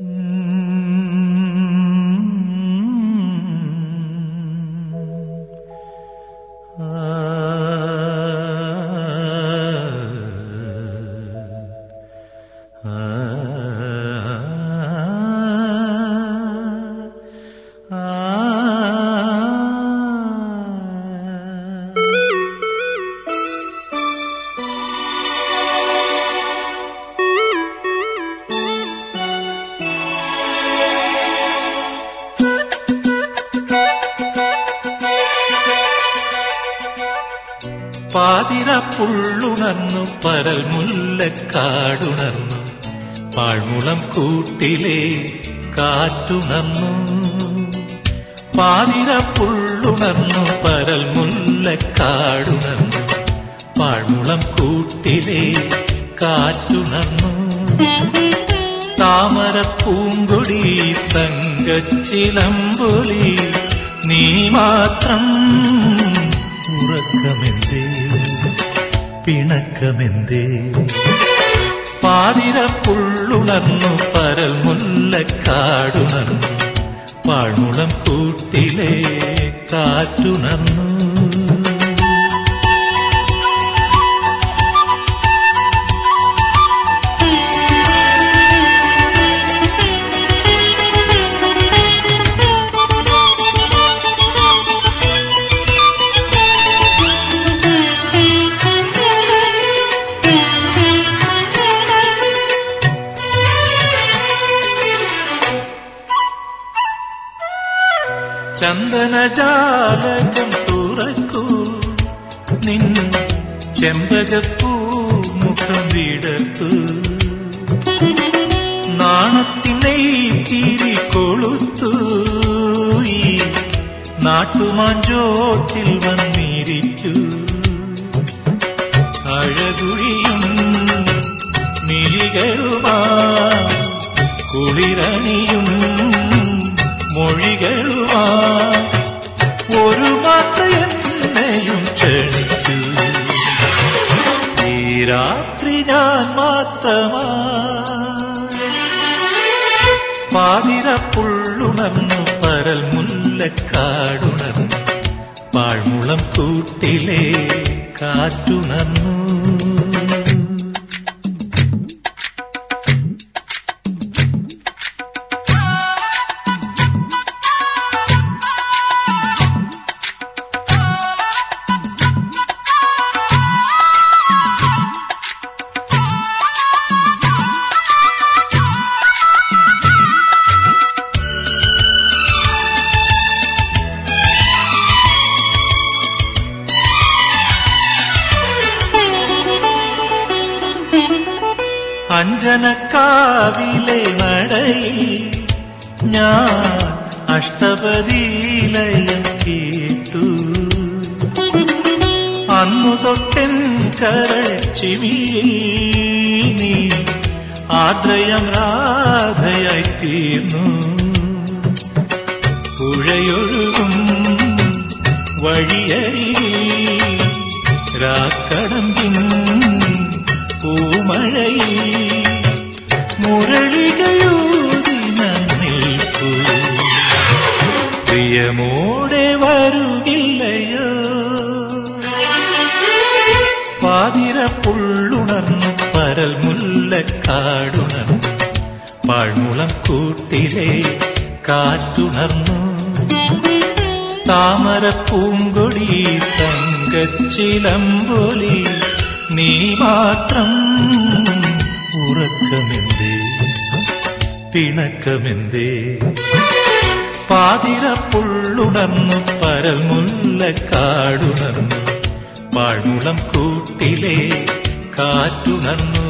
Mm. പുള്ളുണർന്നു പരൽ മുല്ലക്കാടുണർന്നു. പാഴ്മുളം കൂട്ടിലെ കാറ്റുണർന്നു. പാതിരപ്പുള്ളുണർന്നു പരൽ മുല്ലക്കാടുണർന്നു. പാഴ്മുളം കൂട്ടിലെ കാറ്റുണർന്നു. താമര പൂങ്കൊടി തങ്കച്ചിലമ്പൊലി നീ മാത്രം ഉറക്കമെന്തേ? പിണക്കമെന്തേ പാതിരപ്പുള്ളുണർന്നു പരൽ മുല്ലക്കാടുണർന്നു. പാഴ്മുളം കൂട്ടിലേ കാറ്റുണർന്നു. ചന്ദനജാലകം തുറക്കൂ. നിൻ ചെമ്പകപ്പൂ മുഖം വിടത്തു നാണത്തിനെ തിരി കൊളുത്തു ഈ നാട്ടുമാഞ്ചോട്ടിൽ വന്നിരിച്ചു. അഴകുഴിയും മിഴികളുമാ കുളിരണിയും മൊഴികളുമാ ഒരു മാത്ര എന്നെയും ഈ രാത്രി ഞാൻ മാത്രമാ. പാതിരപ്പുള്ളുണർന്നു പരൽ മുല്ലക്കാടുണർന്നു. പാഴ്മുളം കൂട്ടിലേ കാറ്റുണർന്നു. അഞ്ജനക്കാവിലെ നടയിൽ ഞാൻ അഷ്ടപതിയിലയം കേട്ടു. അന്നു തൊട്ടൻ കരൾ ചിമിയിൽ നീ ആദ്രയം രാധയായി തീർന്നു. പ്രിയമോടെ വരുകില്ലയോ? പാതിര പുള്ളുണർന്നു പരൽ മുല്ലക്കാടുണർന്നു പാഴ്മുളം കൂട്ടിലെ കാറ്റുണർന്നു. താമര പൂങ്കൊടി തങ്കച്ചിലമ്പൊലി നീ മാത്രം ഉറക്കമെന്തേ? പിണക്കമെന്തേ? പാതിര പുള്ളുണർന്നു പരൽ മുല്ലക്കാടുണർന്നു പാഴ്മുളം കൂട്ടിലെ കാറ്റുണർന്നു.